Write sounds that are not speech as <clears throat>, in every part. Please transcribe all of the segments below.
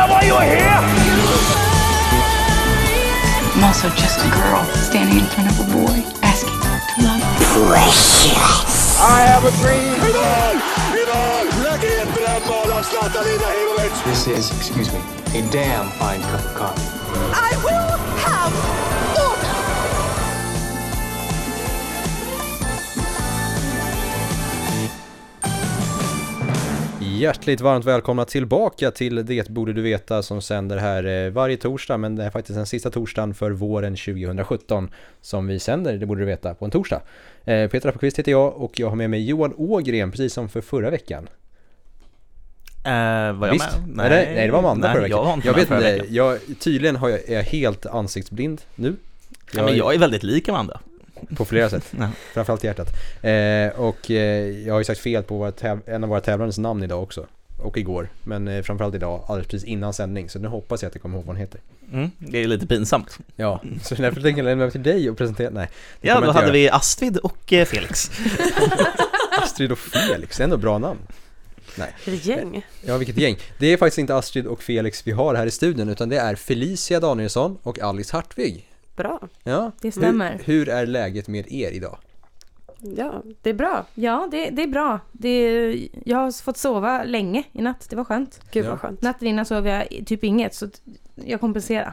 that why you're here? I'm also just a girl standing in front of a boy asking to love. Precious. I have a dream. This is, excuse me, a damn fine cup of coffee. I will Hjärtligt varmt välkomna tillbaka till Det borde du veta som sänder här eh, varje torsdag men det är faktiskt den sista torsdagen för våren 2017 som vi sänder Det borde du veta på en torsdag. Eh, Peter Appelqvist heter jag och jag har med mig Johan Ågren precis som för förra veckan. Eh, var jag Visst? med? Nej, nej det var Amanda nej, förra veckan. Jag, var inte jag vet förra inte, jag, tydligen har jag, är jag helt ansiktsblind nu. Ja, men jag är väldigt lik Amanda. På flera sätt, <laughs> Ja. framförallt hjärtat. Eh, och eh, jag har ju sagt fel på våra en av våra tävlandes namn idag också. Och igår, men eh, framförallt idag, alldeles precis innan sändning. Så nu hoppas jag att jag kommer ihåg vad hon heter. Mm, det är lite pinsamt. Ja, så därför tänker jag lämna över till dig och presentera, nej. Ja, då hade göra. vi Astrid och eh, Felix. <laughs> Astrid och Felix, ändå bra namn. Nej, Ett gäng. ja vilket gäng. Det är faktiskt inte Astrid och Felix vi har här i studion, utan det är Felicia Danielsson och Alice Hartvig. Bra. Ja, Det stämmer. Hur, hur är läget med er idag? Ja, det är bra. Ja, det, det är bra. Det, jag har fått sova länge i natt. Det var skönt. Gud Ja. vad skönt. Natten innan sov jag typ inget, så jag kompenserar.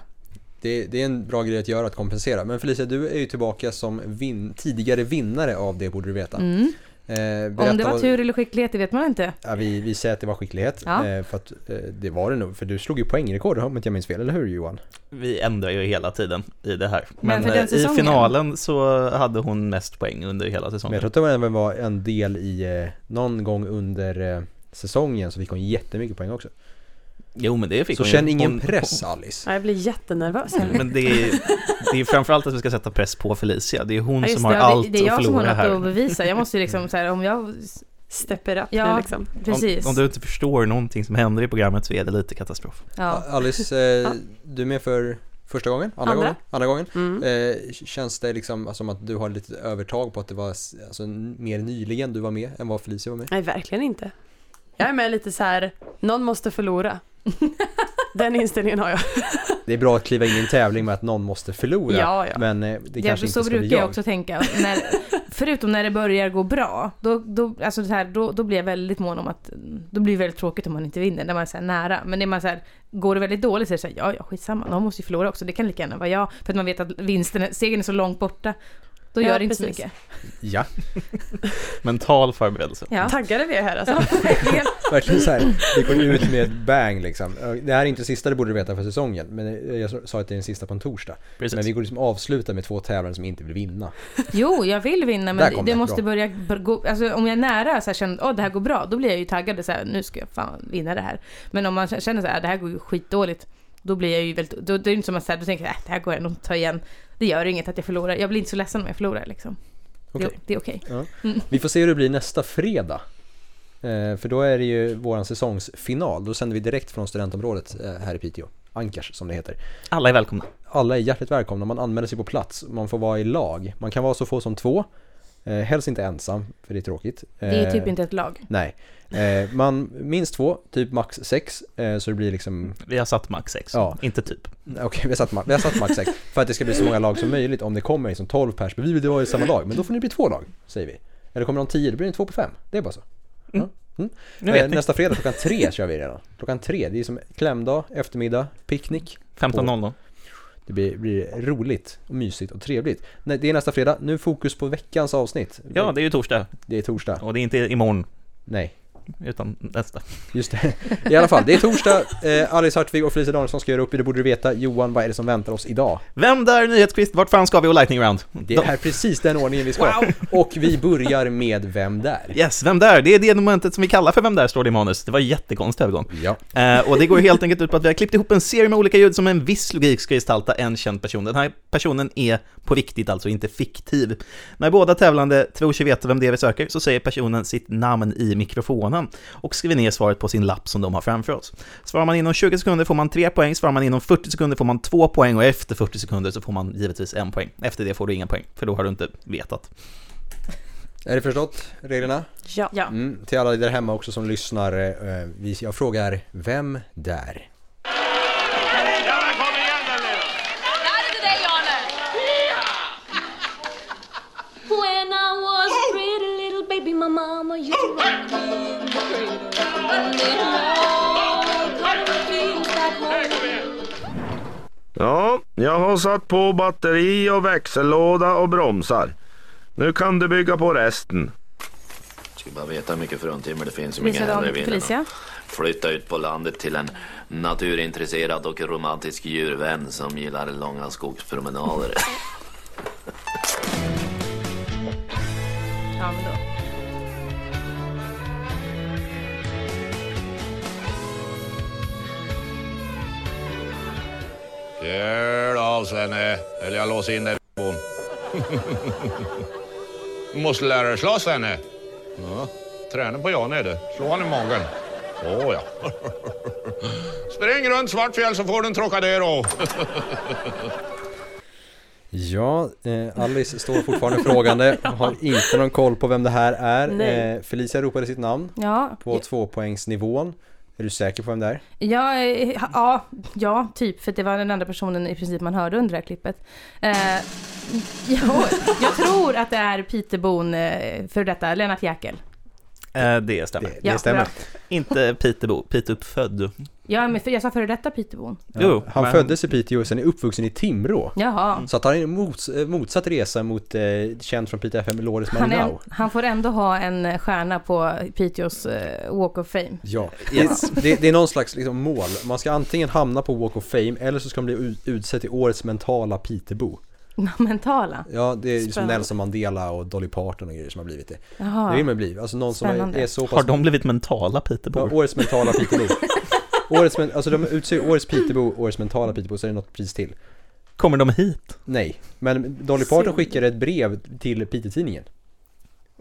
Det, det är en bra grej att göra, att kompensera. Men Felicia, du är ju tillbaka som vin, tidigare vinnare av Det borde du veta. Mm. Eh, Om berätta det var tur eller skicklighet, det vet man inte. Ja, vi, vi säger att det var skicklighet, Ja. eh, för att eh, det var det nog. För du slog ju poängrekord om inte jag minns fel, eller hur Johan? Vi ändrar ju hela tiden i det här. Men Men, i finalen så hade hon mest poäng under hela Men säsongen. jag tror att det var- även var en del i, eh, någon gång under eh, säsongen så fick hon jättemycket poäng också. Jo, men det fick Så hon känn ju. ingen Hon- press Alice. Ja, Jag blir jättenervös. Men det är, det är framförallt att vi ska sätta press på Felicia. Det är hon Ja, som har det, allt det, det är jag att som har förlora något att här. bevisa. Jag måste ju liksom så här, om jag... Step it up Ja, nu liksom. Precis. Om, om du inte förstår någonting som händer i programmet så är det lite katastrof. Ja. Alice, eh, du är med för första gången? Andra, Andra. gången? Andra gången? Mm. Eh, känns det liksom som att du har lite övertag på att det var alltså, mer nyligen du var med än vad Felicia var med? Nej, verkligen inte. Jag är med lite så här, någon måste förlora. <laughs> Den inställningen har jag. Det är bra att kliva in i en tävling med att någon måste förlora, Ja, ja. men eh, det Ja, kanske så inte ska brukar bli jag jag. också tänka. När, förutom när det börjar gå bra, då, då, alltså så här, då, då blir jag väldigt mån om att... Då blir det väldigt tråkigt om man inte vinner, när man är så nära. Men när man så här, går det väldigt dåligt så är det så här, ja, ja, skitsamma, någon måste ju förlora också. Det kan lika gärna vara jag. För att man vet att vinsten, segern är så långt borta. Då Ja, gör det inte så precis. mycket. Ja, Mental förberedelse. Ja. Taggade vi är här alltså. <laughs> verkligen. så här. Det går ut med ett bang liksom. Det här är inte det sista du borde veta för säsongen, men eh, jag sa att det är den sista på en torsdag. Precis. Men vi går liksom avsluta med två tävlande som inte vill vinna. Jo, jag vill vinna men det, det, måste bra. börja bör- gå, alltså om jag är nära så här, känner att det här går bra, då blir jag ju taggad så här, nu ska jag fan vinna det här. Men om man känner så här, det här går ju skitdåligt, då blir jag ju väldigt, då, då är det inte som att här, då tänker jag, äh, det här går jag nog att ta igen. Det gör inget att jag förlorar, jag blir inte så ledsen om jag förlorar liksom. Okej. Det, det är okej. Vi får se hur det blir nästa fredag. Eh, för då är det ju våran säsongsfinal. Då sänder vi direkt från studentområdet eh, här i Piteå. Ankars som det heter. Alla är välkomna. Alla är hjärtligt välkomna. Man anmäler sig på plats. Man får vara i lag. Man kan vara så få som två. Eh, helst inte ensam, för det är tråkigt. Det är Eh, typ inte ett lag. Nej. Eh, man, minst två, typ max sex. Eh, så det blir liksom Vi har satt max 6, Ja. inte typ. Okej, vi, har satt vi har satt max 6 för att det ska bli så många lag som möjligt om det kommer liksom 12 pers, men vi vill vara i samma lag, men då får ni bli två lag, säger vi. Eller kommer de 10, då blir det två på fem. Det är bara så. Mm. Vet Eh, ni. nästa fredag klockan tre kör vi redan. Klockan tre, det är som klämdag, eftermiddag, picknick. 15.00. Det blir, blir roligt och mysigt och trevligt. Det är nästa fredag, nu fokus på veckans avsnitt. Ja, det är ju torsdag. Det är torsdag. Och det är inte imorgon, Nej, utan nästa. just det. I alla fall, det är torsdag. Eh, Alice Hartvig och Felicia Danielsson ska göra upp i Det borde du veta. Johan, vad är det som väntar oss idag? Vem där nyhetskvist? Vart fan ska vi och lightning round? Det är precis den ordningen vi ska. Och vi börjar med Vem där? Yes, vem där? Det är det momentet som vi kallar för Vem där? står det i manus. Det var en jättekonstig övergång. Ja. Eh, och det går helt enkelt ut på att vi har klippt ihop en serie med olika ljud som en viss logik ska gestalta en känd person. Den här personen är på riktigt, alltså inte fiktiv. När båda tävlande tror sig veta vem det är vi söker så säger personen sitt namn i mikrofonen och skriver ner svaret på sin lapp som de har framför oss. Svarar man inom 20 sekunder får man 3 poäng, svarar man inom 40 sekunder får man 2 poäng och efter 40 sekunder så får man givetvis en poäng. Efter det får du inga poäng, för då har du inte vetat. Är det förstått, reglerna? Ja. Mm, till alla där hemma också som lyssnar, eh, vi, jag frågar Vem där? Jag har satt på batteri och växellåda och bromsar. Nu kan du bygga på resten. Ska bara veta hur mycket fruntimmer det finns. Hur mycket Felicia? Flytta ut på landet till en naturintresserad och romantisk djurvän som gillar långa skogspromenader. <laughs> Ja, men då. Kör av Svenne, eller jag låser in dig i Du måste lära dig slåss henne. Ja. Träna på Jan är det. Slå han i magen. Åh ja. <laughs> Spring runt Svartfjäll så får du en Trocadero. <laughs> Ja, eh, Alice står fortfarande frågande, har inte någon koll på vem det här är. Eh, Felicia ropade sitt namn Ja, på tvåpoängsnivån. Är du säker på vem det är? Ja, eh, ja, ja, typ. För det var den andra personen i princip man hörde under det här klippet. Eh, ja, jag tror att det är Peterbon, eh, för detta, Lennart Jäkel. Eh, det stämmer. Det, Ja, det stämmer. bra. Inte Peterbo, Piteåuppfödd. Ja, men för, jag sa före detta Peterbon. Jo, Han men- föddes i Piteå och sen är uppvuxen i Timrå. Jaha. Så att han är en mots, eh, motsatt resa mot eh, känd från Piteå FM, Loris Han, är, han får ändå ha en stjärna på Piteås eh, Walk of Fame. Ja, Yes. det, det, är någon slags liksom, mål. Man ska antingen hamna på Walk of Fame eller så ska man bli ut- utsedd till årets mentala Pitebo. <laughs> Mentala. Ja, det är som Spännande. Nelson Mandela och Dolly Parton och grejer som har blivit det. Jaha. Det vill man bli. Alltså någon som är, Spännande. är så pass... Har de blivit mentala Ja, Peterbor? årets mentala Pitebo. <laughs> årets, men, alltså de utser årets Pitebo, årets mentala Pitebo, så är det något pris till. Kommer de hit? Nej, men Dolly Parton skickade ett brev till Piteå-tidningen.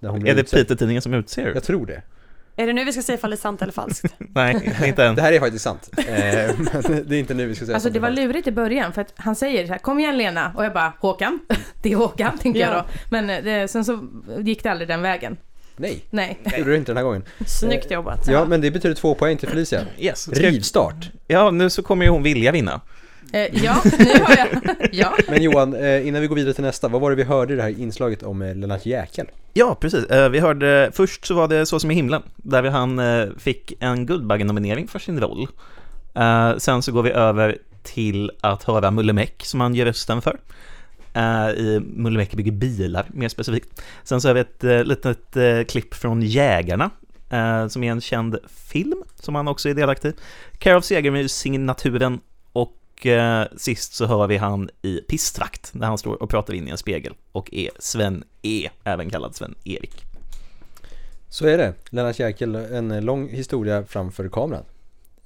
Är det. Piteå-tidningen som utser? Jag tror det. Är det nu vi ska säga ifall det är sant eller falskt? <laughs> Nej, inte än. Det här är faktiskt sant. Eh, <laughs> men det är inte nu vi ska säga Alltså det var lurigt i början för att han säger så här, kom igen Lena och jag bara Håkan, <laughs> det är Håkan tänker jag Ja. då. Men eh, det, sen så gick det aldrig den vägen. Nej, Nej. det gjorde du inte den här gången. Snyggt jobbat. Ja, men det betyder två poäng till Felicia. <clears throat> Yes. Rivstart. Ja, nu så kommer ju hon vilja vinna. Eh, ja, nu har jag, <laughs> ja. Men Johan, eh, innan vi går vidare till nästa, vad var det vi hörde i det här inslaget om eh, Lennart Jäkel? Ja, precis. Eh, Vi hörde, först så var det Så som i himlen, där han fick en Guldbaggen-nominering för sin roll. Sen så går vi över till att höra Mulle Meck, som han ger rösten för. I Mulle Meck bygger bilar, mer specifikt. Sen så har vi ett eh, litet eh, klipp från Jägarna, eh, som är en känd film, som han också är delaktig i. Care of Segermyrs Signaturen och sist så hör vi han i Pistvakt, när han står och pratar in i en spegel och är Sven E, även kallad Sven-Erik. Så är det. Lennart Jäkel, en lång historia framför kameran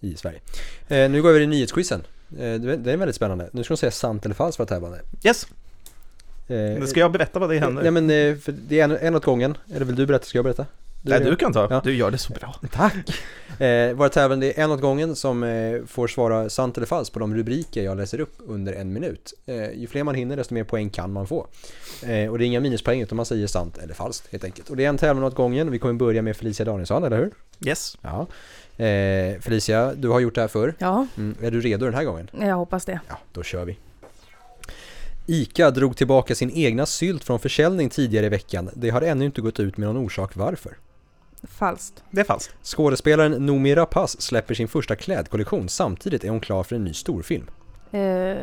i Sverige. Nu går vi över till nyhetsquizen. Det är väldigt spännande. Nu ska de säga sant eller falskt för att tävlande. Yes, nu ska jag berätta vad det händer. Nej men eh, för det är en, en åt gången. Eller vill du berätta? Ska jag berätta? Nej, du kan ta. Ja. Du gör det så bra. <laughs> Tack! Eh, våra tävlande är en åt gången som eh, får svara sant eller falskt på de rubriker jag läser upp under en minut. Eh, ju fler man hinner desto mer poäng kan man få. Eh, och det är inga minuspoäng utan man säger sant eller falskt helt enkelt. Och det är en tävling åt gången. Vi kommer börja med Felicia Danielsson, eller hur? Yes. Ja. Eh, Felicia, du har gjort det här förr. Ja, Mm, är du redo den här gången? jag hoppas det. Ja, då kör vi. ICA drog tillbaka sin egna sylt från försäljning tidigare i veckan. Det har ännu inte gått ut med någon orsak varför. Falskt. Det är falskt. Skådespelaren Noomi Rapace släpper sin första klädkollektion. Samtidigt är hon klar för en ny storfilm. Eh,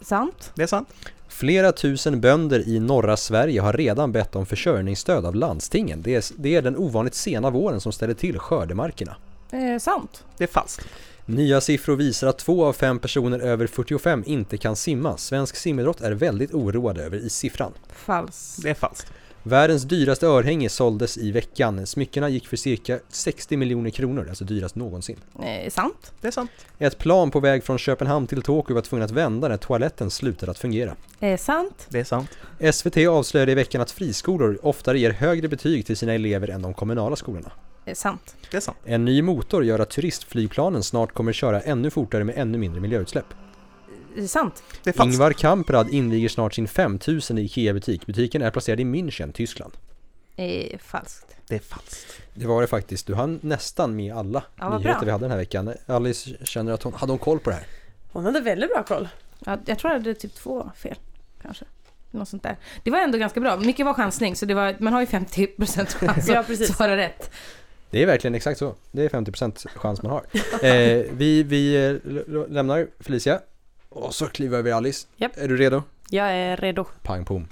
sant? Det är sant. Flera tusen bönder i norra Sverige har redan bett om försörjningsstöd av landstingen. Det är, det är den ovanligt sena våren som ställer till skördemarkerna. Eh, sant. Det är falskt. Nya siffror visar att två av fem personer över 45 inte kan simma. Svensk simidrott är väldigt oroad över i siffran. Falskt. Det är falskt. Världens dyraste örhänge såldes i veckan. Smyckena gick för cirka 60 miljoner kronor, alltså dyrast någonsin. Eh, sant. Det är sant. Ett plan på väg från Köpenhamn till Tokyo var tvungen att vända när toaletten slutade att fungera. Eh, sant. Det är sant. SVT avslöjade i veckan att friskolor oftare ger högre betyg till sina elever än de kommunala skolorna. Sant. Det är sant. En ny motor gör att turistflygplanen snart kommer köra ännu fortare med ännu mindre miljöutsläpp. Eh, sant. Det är falskt. Ingvar Kamprad inviger snart sin 5000 IKEA-butik. Butiken är placerad i München, Tyskland. Eh, falskt. Det är falskt. Det var det faktiskt. Du hann nästan med alla Ja, nyheter bra. vi hade den här veckan. Alice känner att hon hade hon koll på det här. Hon hade väldigt bra koll. Ja, jag tror jag hade typ två fel. Kanske. Något sånt där. Det var ändå ganska bra. Mycket var chansning så det var, man har ju 50% chans <laughs> Ja, att svara rätt. Det är verkligen exakt så. Det är 50% chans man har. <laughs> Eh, vi vi eh, lämnar Felicia och så kliver vi Alice. Japp. Är du redo? Jag är redo. Pang pom.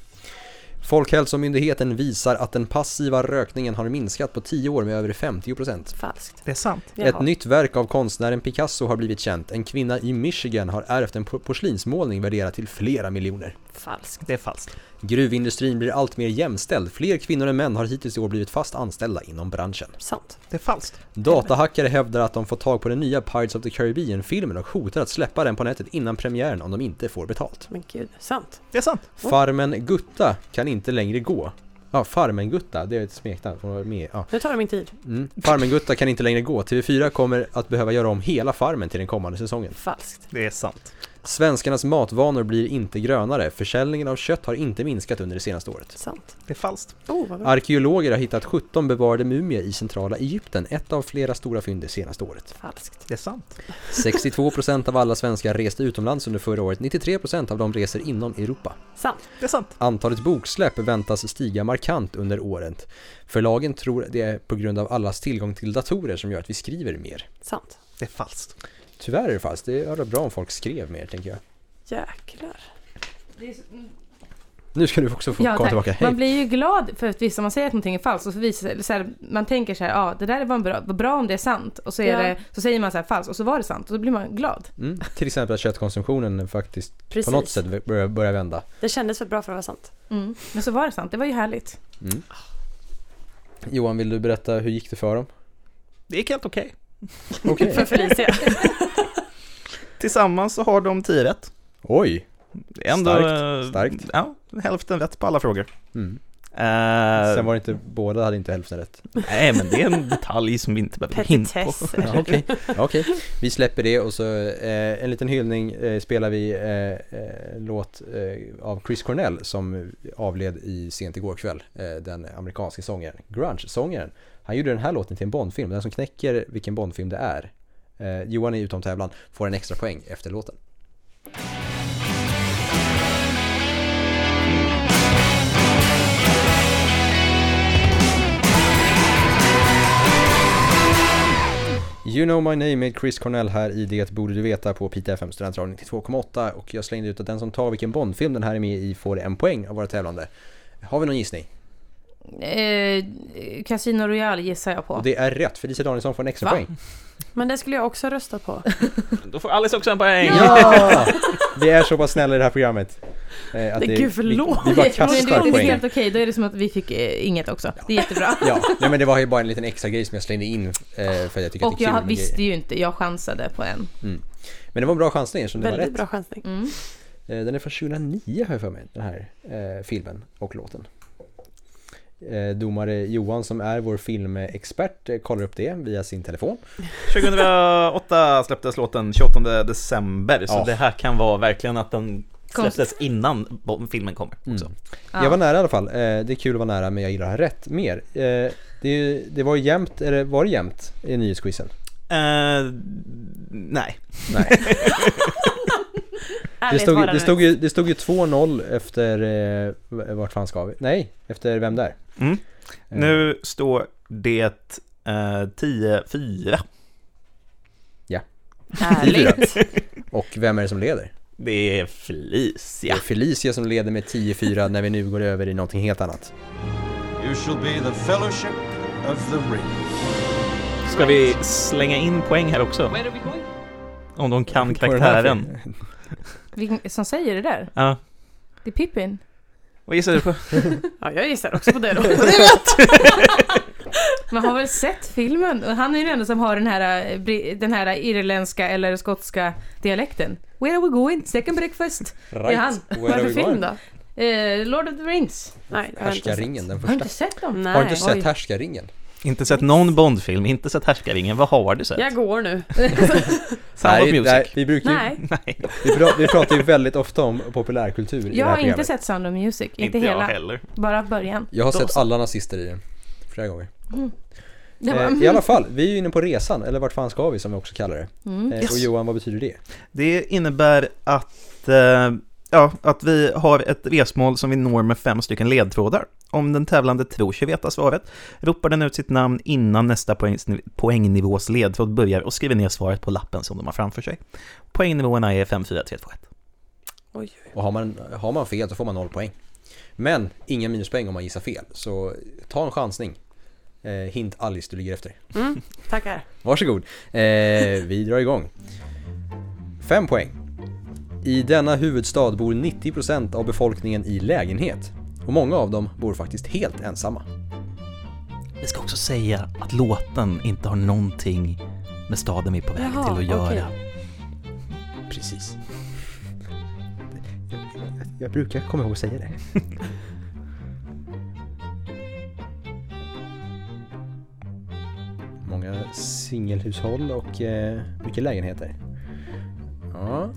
Folkhälsomyndigheten visar att den passiva rökningen har minskat på 10 år med över 50%. Falskt. Det är sant. Jaha. Ett nytt verk av konstnären Picasso har blivit känt. En kvinna i Michigan har ärvt en por- porslinsmålning värderad till flera miljoner. Falskt. Det är falskt. Gruvindustrin blir allt mer jämställd. Fler kvinnor än män har hittills i år blivit fast anställda inom branschen. Sant. Det är falskt. Datahackare hävdar att de fått tag på den nya Pirates of the Caribbean-filmen och hotar att släppa den på nätet innan premiären om de inte får betalt. Men gud, sant. Det är sant. Farmen Gutta kan inte längre gå. Ja, Farmen Gutta, det är ett smeknamn. Får vara med. Ja. Nu tar det min tid. Mm. Farmen Gutta kan inte längre gå. TV4 kommer att behöva göra om hela Farmen till den kommande säsongen. Falskt. Det är sant. Svenskarnas matvanor blir inte grönare. Försäljningen av kött har inte minskat under det senaste året. Sant. Det är falskt. Oh. Arkeologer har hittat 17 bevarade mumier i centrala Egypten, ett av flera stora fynd det senaste året. Falskt. Det är sant. 62% av alla svenskar reste utomlands under förra året, 93% av dem reser inom Europa. Sant. Det är sant. Antalet boksläpp väntas stiga markant under året. Förlagen tror det är på grund av allas tillgång till datorer som gör att vi skriver mer. Sant. Det är falskt. Tyvärr är det falskt, det är bra om folk skrev mer tänker jag. Jäklar. Nu ska du också få komma tillbaka. Hej! Man blir ju glad för att visst, om man säger att någonting är falskt och så visar det, så här, man tänker så här, ja det där var bra, vad bra om det är sant och så, är Ja. det, så säger man så här falskt och så var det sant och så blir man glad. Mm, till exempel att köttkonsumtionen faktiskt Precis. på något sätt börjar, börjar vända. Det kändes för bra för att vara sant. Mm. Men så var det sant, det var ju härligt. Mm. Johan, vill du berätta hur gick det för dem? Det gick helt okej. Okej. För Felicia. <laughs> Tillsammans så har de 10 rätt. Oj! Ändå, Starkt, starkt. Ja, hälften rätt på alla frågor. Mm. Eh, Sen var det inte, båda hade inte hälften rätt. Nej, men det är en detalj som vi inte behöver gå in på. Ja, Okej, Okej. vi släpper det och så eh, en liten hyllning eh, spelar vi eh, eh, låt eh, av Chris Cornell som avled i sent igår kväll. Eh, den amerikanske sångaren, grunge-sångaren. Han gjorde den här låten till en Bondfilm, den som knäcker vilken Bondfilm det är. Eh, Johan är utom tävlan, får en extra poäng efter låten. You know my name med Chris Cornell här i Det borde du veta på Pita FM Studentradion 92,8 och jag slängde ut att den som tar vilken Bondfilm den här är med i får en poäng av våra tävlande. Har vi någon gissning? Eh, Casino Royale gissar jag på. Och det är rätt, Felicia Danielsson får en extra Va? poäng. Men det skulle jag också rösta på. <laughs> Då får Alice också en poäng. Ja! Vi är så pass snälla i det här programmet. eh, att det- gud, förlåt. Vi, vi bara kastar det, det är poäng. helt okej, då är det som att vi fick eh, inget också. Det är jättebra. Ja, nej men det var ju bara en liten extra grej som jag slängde in eh, för jag tycker Och att det är kul jag med visste ju inte, jag chansade på en. Men det var en bra chansning eftersom det var Väldigt rätt. bra chansning. Mm. Den är från 2009 har jag för mig, den här eh, filmen och låten. Eh, domare Johan som är vår filmexpert eh, kollar upp det via sin telefon. <laughs> 2008 släpptes låten 28 december, så Ja. det här kan vara verkligen att den släpptes innan filmen kommer också. Mm. Ja. Jag var nära i alla fall. Eh, det är kul att vara nära men jag gillar att ha rätt mer. Eh, det, det var ju jämnt, eller var det jämnt i nyhetsquizen? Eh, nej. Nej. <laughs> Det stod, det stod ju, det stod ju 2-0 efter, eh, vart fan ska vi? Nej, efter vem där? Mm. Eh, Nu står det eh, 10-4. Ärligt. <laughs> Och vem är det som leder? Det är Det Felicia. är Felicia som leder med 10-4 när vi nu går över i någonting helt annat. You shall be the fellowship of the ring. Ska vi slänga in poäng här också? Om de kan karaktären. som säger det där? Ja. Det är Pippin. Vad gissar du på? <laughs> Ja, jag gissar också på det då. <laughs> <laughs> Man har väl sett filmen? Och han är ju den enda som har den här, eh, den här irländska eller skotska dialekten. Where are we going? Second breakfast? Det är han. Where Vad är det för film going? då? Eh, Lord of the Rings. Nej, det har Härskarringen, den Har du inte första. sett dem? Nej. Har du inte sett. Härskarringen? Inte sett någon Bondfilm, inte sett Härskaringen. Vad har du sett? Jag går nu. <laughs> Sound of Music. nej, vi brukar ju, Nej. Nej, vi, pra, vi pratar ju väldigt ofta om populärkultur i det Jag här har inte programmet. sett Sound of Music. Inte, inte jag hela. heller. Bara början. Jag har Då sett så. alla nazister i den. Flera gånger. Det var- Eh, I alla fall, vi är ju inne på resan, eller vart fan ska vi som vi också kallar det. Mm. Eh, Yes. Och Johan, vad betyder det? Det innebär att eh, ja, att vi har ett resmål som vi når med fem stycken ledtrådar. Om den tävlande tror sig veta svaret ropar den ut sitt namn innan nästa poängs- poängnivås ledtråd börjar och skriver ner svaret på lappen som de har framför sig. Poängnivåerna är 5, 4, 3, 2, 1. Oj. Och har man, har man fel så får man noll poäng. Men inga minuspoäng om man gissar fel, så ta en chansning. Eh, hint Alice, du ligger efter. Mm, tackar. Varsågod. Eh, vi drar igång. Fem poäng. I denna huvudstad bor 90% av befolkningen i lägenhet. Och många av dem bor faktiskt helt ensamma. Vi ska också säga att låten inte har någonting med staden vi är på väg Jaha, till att göra. okej. Precis. Jag, jag, jag brukar komma ihåg att säga det. <laughs> Många singelhushåll och eh, mycket lägenheter. Ja,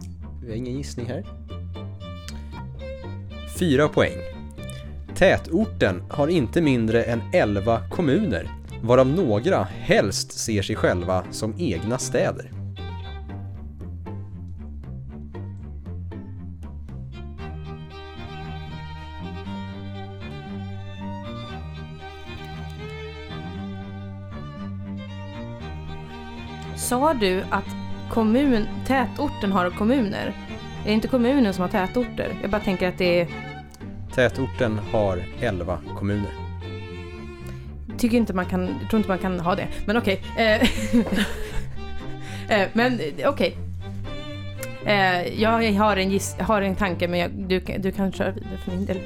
vi har ingen gissning här. Fyra poäng. Tätorten har inte mindre än 11 kommuner, varav några helst ser sig själva som egna städer. Sa du att kommun, tätorten har kommuner? Är det inte kommunen som har tätorter? Jag bara tänker att det är... Tätorten har 11 kommuner. Tycker inte man kan... Jag tror inte man kan ha det. Men okej. Eh, <laughs> eh, men okej. Eh, jag har en, giss, har en tanke men jag, du, kan- du kan köra vidare för min del.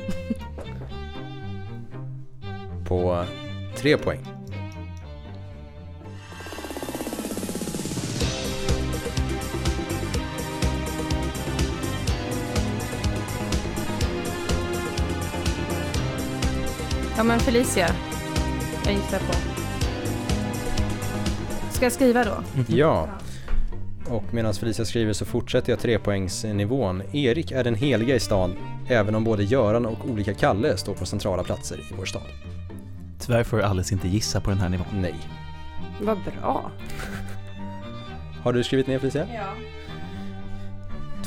På 3 poäng. Ja men Felicia. Jag gissar på. Ska jag skriva då? <laughs> Ja. Och medan Felicia skriver så fortsätter jag trepoängsnivån. Erik är den heliga i stan, även om både Göran och olika Kalle står på centrala platser i vår stad. Tyvärr får Alice inte gissa på den här nivån. Nej. Vad bra. Har du skrivit ner Felicia? Ja.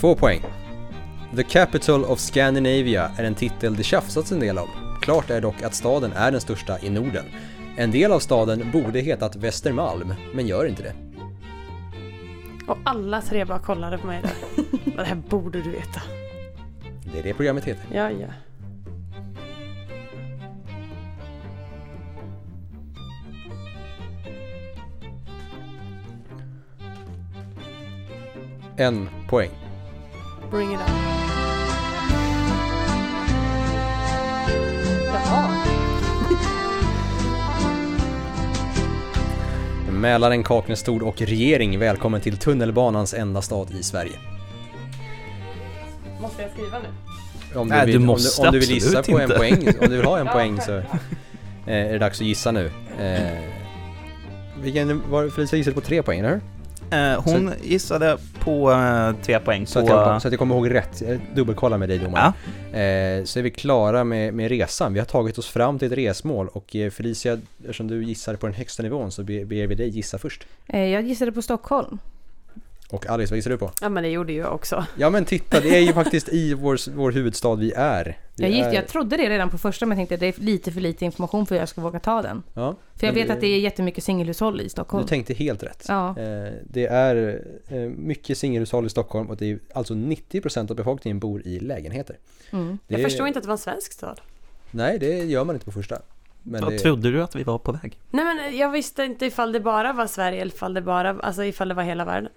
Två poäng. The Capital of Scandinavia är en titel det tjafsats en del om. Klart är dock att staden är den största i Norden. En del av staden borde hetat Västermalm, men gör inte det. Och alla tre bara kollade på mig där. det här borde du veta. Det är det programmet heter. Ja, ja. En poäng. Bring it on. Mälaren, Kaknästorp och regering välkommen till tunnelbanans enda stad i Sverige. Måste jag skriva nu? Om Nej, vill, du om måste om du vill gissa på en poäng, om du vill ha en Ja, poäng så eh, är det dags att gissa nu. Eh, vilken var Felicia gissade på tre poäng, eller hur? Eh, hon gissade på eh, tre poäng. Så på, att, jag, så att jag kommer ihåg rätt. Jag dubbelkollar med dig domaren. Ja. Eh, så är vi klara med, med resan. Vi har tagit oss fram till ett resmål och eh, Felicia, eftersom du gissade på den högsta nivån så ber, ber vi dig gissa först. Eh, jag gissade på Stockholm. Och Alice, vad gissar du på? Ja, men det gjorde ju jag också. Ja men titta, det är ju <laughs> faktiskt i vår, vår huvudstad vi är. Vi Jag, giss, är jag trodde det redan på första men jag tänkte det är lite för lite information för att jag ska våga ta den. ja, För jag vet att det är jättemycket singelhushåll i Stockholm. Du tänkte helt rätt. Ja. Eh, det är eh, mycket singelhushåll i Stockholm och det är alltså 90% av befolkningen bor i lägenheter. Mm. Det Jag är- förstår inte att det var en svensk stad. Nej, det gör man inte på första. Men Vad det, trodde du att vi var på väg? Nej men jag visste inte ifall det bara var Sverige eller ifall det bara, alltså ifall det var hela världen.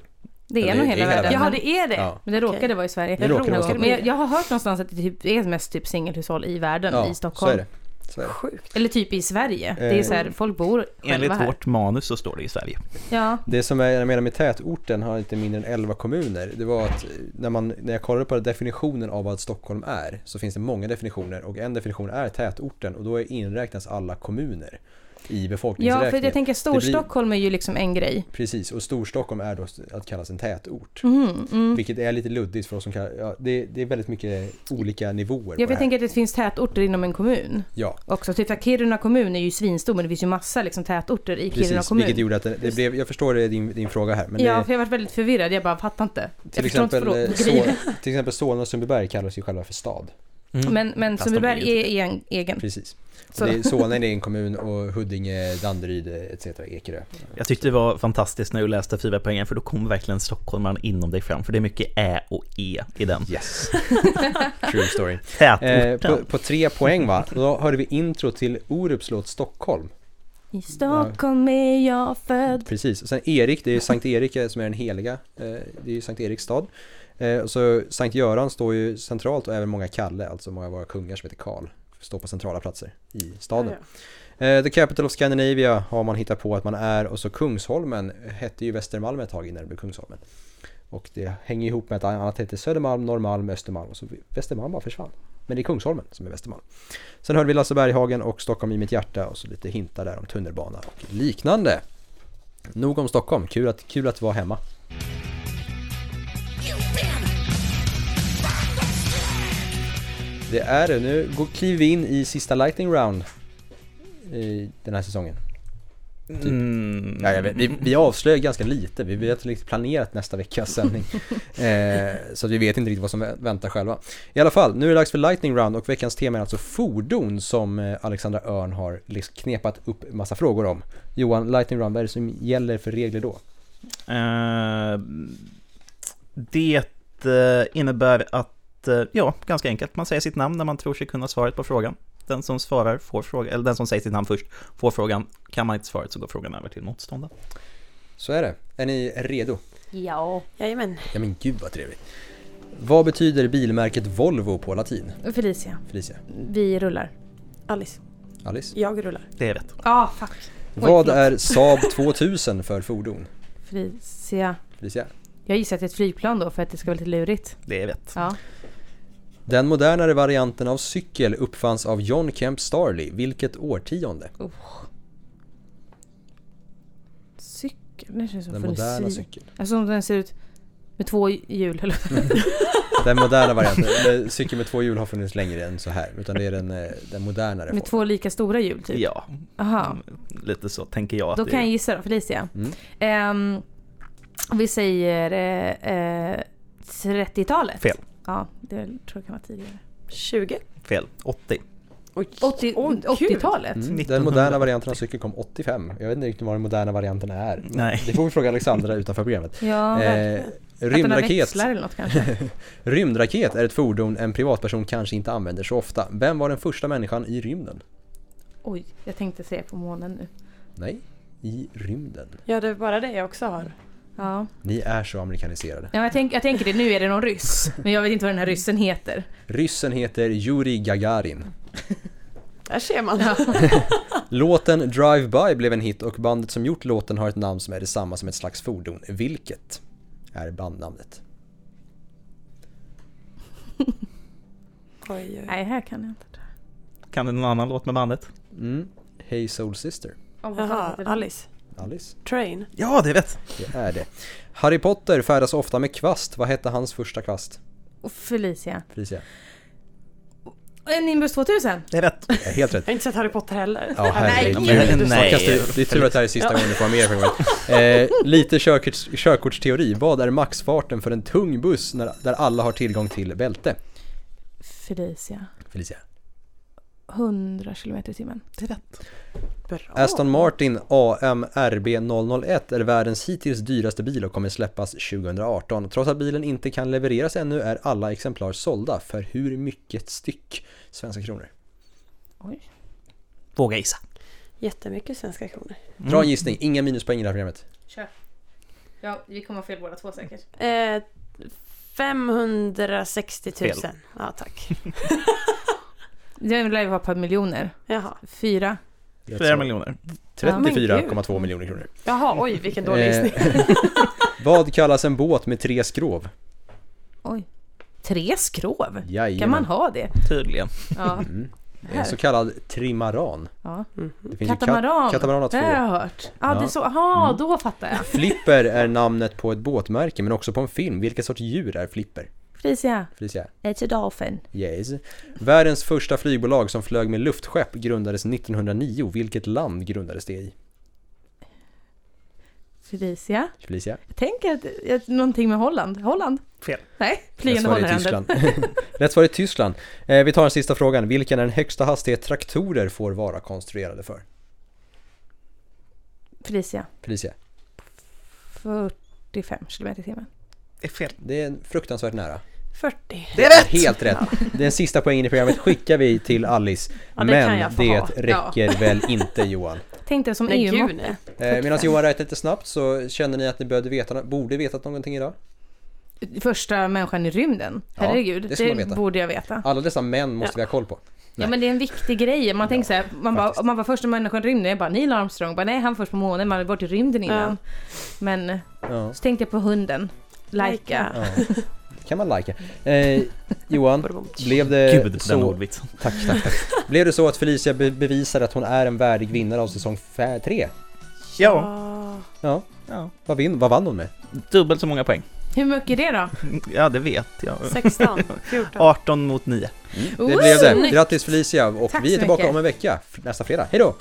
Det är Ja, nog det- hela hela världen. Jaha, det är det? Ja. Men det råkade vara i Sverige. Det råkade vara Men jag, jag har hört någonstans att det typ är mest typ singelhushåll i världen, ja, i Stockholm. så är det. Så är det. Sjukt. Eller typ i Sverige. Det är Eh. så här, folk bor Enligt här. vårt manus så står det i Sverige. Ja. Det som är, jag menar med tätorten har inte mindre än 11 kommuner. Det var att eh, när, man, när jag kollade på definitionen av vad Stockholm är så finns det många definitioner och en definition är tätorten och då är inräknas alla kommuner. I Ja, befolkningsräkningen. för jag tänker Det blir- Storstockholm är ju liksom en grej. Precis, och Storstockholm är då att kallas en tätort. Mhm, mm. Vilket är lite luddigt för oss som kallar, ja, det, det är väldigt mycket olika nivåer Ja, för jag tänker att det finns tätorter inom en kommun. Ja, Också, typ att Kiruna kommun är ju svinstor men det finns ju massa liksom tätorter i Kiruna precis. kommun. Vilket gjorde att det, det blev, jag förstår din, din fråga här. Men ja, det, för jag har varit väldigt förvirrad, jag bara fattar inte. till jag förstår inte exempel, eh, så, till exempel Solna och Sundbyberg kallas ju själva för stad. Mm. Men, men Sundbyberg ju är en egen. Precis. Så- det är, Solna är en kommun och Huddinge, Danderyd etc. Ekerö. Jag tyckte det var fantastiskt när du läste fyra poängen för då kom verkligen stockholmaren inom dig fram för det är mycket ä och e i den. Yes. <laughs> True story. Eh, på, på tre poäng va, då hörde vi intro till Orups låt Stockholm. I Stockholm är jag född. Precis, och sen Erik, det är Sankt Erik som är den heliga, eh, det är ju Sankt Eriks stad. Eh, så Sankt Göran står ju centralt och även många Kalle, alltså många av våra kungar som heter Karl, står på centrala platser i staden. Eh, The Capital of Scandinavia har man hittat på att man är och så Kungsholmen hette ju Västermalm ett tag innan det blev Kungsholmen. Och det hänger ihop med att annat heter Södermalm, Norrmalm, Östermalm och så Västermalm bara försvann. Men det är Kungsholmen som är Västermalm. Sen hörde vi Lasse Berghagen och Stockholm i mitt hjärta och så lite hintar där om tunnelbana och liknande. Nog om Stockholm, kul att, kul att vara hemma. Det är det, nu går, kliver vi in i sista lightning round i den här säsongen. Typ. Mm. Ja, jag vet, vi, vi avslöjar ganska lite, vi vet inte planerat nästa veckas sändning. <laughs> eh, så vi vet inte riktigt vad som vä- väntar själva. I alla fall, nu är det dags för lightning round och veckans tema är alltså fordon som eh, Alexandra Örn har liksom knepat upp massa frågor om. Johan, lightning round, vad är det som gäller för regler då? Eh, det eh, innebär att, eh, ja, ganska enkelt, man säger sitt namn när man tror sig kunna svaret på frågan. Den som svarar får frågan, eller den som säger sitt namn först får frågan. Kan man inte svaret så går frågan över till motståndaren. Så är det. Är ni redo? Ja. Jajamän. Ja men gud vad trevligt. Vad betyder bilmärket Volvo på latin? Felicia, Felicia? vi rullar. Alice. Alice? Jag rullar. Det är rätt. Ja, ah, fuck. Oj, Vad förlåt. är Saab 2000 för fordon? Felicia. Felicia? Jag gissar att det är ett flygplan då för att det ska vara lite lurigt. Det är rätt. Ja. Den modernare varianten av cykel uppfanns av John Kemp Starley. Vilket årtionde? Cykel, det känns som Den moderna cykeln. Alltså om den ser ut med två hjul eller Den moderna varianten. Cykeln med två hjul har funnits längre än så här. Utan det är den, eh, den modernare med formen. två lika stora hjul typ. Ja, Aha. lite så tänker jag att Då kan är. jag gissa då, Felicia. Mm. Ehm, vi säger eh, eh, 30-talet. Fel. Ja, det tror jag kan vara tidigare. 20. Fel. 80. 80, Åh, gud. 80-talet? Mm. Den 1900. moderna varianten av cykel kom 85. Jag vet inte riktigt vad den moderna varianten är. Nej. Det får vi fråga Alexandra utanför programmet. Ja, Eh, rymdraket. eller något kanske. <laughs> Rymdraket är ett fordon en privatperson kanske inte använder så ofta. Vem var den första människan i rymden? Oj, jag tänkte se på månen nu. Nej, i rymden. Ja, det är bara det jag också har. Ja, Ni är så amerikaniserade. ja jag, tänk, jag tänker det, nu är det någon ryss. Men jag vet inte vad den här ryssen heter. Ryssen heter Yuri Gagarin. Där ser man. <laughs> Låten Drive By blev en hit och bandet som gjort låten har ett namn som är detsamma som ett slags fordon. Vilket är bandnamnet? Oj, oj. Nej, här kan jag inte. Kan du någon annan låt med bandet? Mm. Hey Soul Sister. Oh, Jaha? Alice. Alice. Train. Ja, det är rätt. Det är det. Harry Potter färdas ofta med kvast. Vad hette hans första kvast? Och Felicia. Felicia. En Nimbus 2000. Det är rätt. Ja, helt rätt. Jag har inte sett Harry Potter heller. Ja, herregud. Nej, nej. Det är tur att det här är sista gången du får vara med programmet. Eh, lite körkorts, körkortsteori. Vad är maxfarten för en tung buss när, där alla har tillgång till bälte? Felicia. Felicia. 100 km i timmen. Det är rätt. Bra. Aston Martin AMRB 001 är världens hittills dyraste bil och kommer släppas 2018. Trots att bilen inte kan levereras ännu är alla exemplar sålda. För hur mycket styck svenska kronor? Oj. Våga gissa. Jättemycket svenska kronor. Dra en gissning, inga minuspoäng i det här programmet. Kör. Ja, vi kommer ha fel båda två säkert. Eh, 560 000. Fel. Ja, tack. <laughs> Det lär ju vara par miljoner. Jaha. Fyra. Flera miljoner. Ja, men 34,2 miljoner kronor. Jaha, oj vilken dålig Eh, gissning. <laughs> Vad kallas en båt med tre skrov? Oj. Tre skrov? Jajamän. Kan man ha det? Tydligen. Ja. Mm. En så kallad trimaran. Ja. Det finns ju Katamaran. kat- katamaran har två. Det har jag hört. Ja, det Ja. är så. Aha, då fattar jag. Flipper är namnet på ett båtmärke men också på en film. Vilket sorts djur är Flipper? Felicia. Felicia? It's a dolphin. Yes. Världens första flygbolag som flög med luftskepp grundades 1909. Vilket land grundades det i? Felicia. Felicia? Jag tänker att är någonting med Holland. Holland? Fel. Nej, flygande Holländer. Tyskland. <laughs> Rätt svar är Tyskland. Eh, vi tar den sista frågan. Vilken är den högsta hastighet traktorer får vara konstruerade för? Felicia. Felicia? 45 kilometer i timmen. Det är fel. Det är fruktansvärt nära. 40. Det är rätt! Helt rätt. Den sista poängen i programmet skickar vi till Alice. Ja, det men det ha. räcker väl inte Johan. Tänkte jag som Nej, nej. Eh, Medan Johan räknar lite snabbt så känner ni att ni borde veta, borde vetat någonting idag? Första människan i rymden. Ja, Herregud, det det, borde jag veta. Alla dessa män måste Ja. vi ha koll på. Ja men det är en viktig grej. Man tänker så här, man, bara, man var första människan i rymden. Jag bara Neil Armstrong. Bara, nej han var först på månen, man hade varit i rymden innan. Men Ja. så tänkte jag på hunden. Laika. Ja. <laughs> kan man lajka. Eh, Johan, <laughs> blev det Gud, den så... ordvitsen. <laughs> Tack, tack, tack. Blev det så att Felicia be bevisar att hon är en värdig vinnare av säsong 3? Ja, Ja. Ja. Vad, vin, vad vann hon med? dubbelt så många poäng. Hur mycket är det då? Ja, det vet jag. 16, 14. 18 mot 9. Det blev det. Grattis Felicia och Tack vi är tillbaka mycket. om en vecka, nästa fredag. Hej då!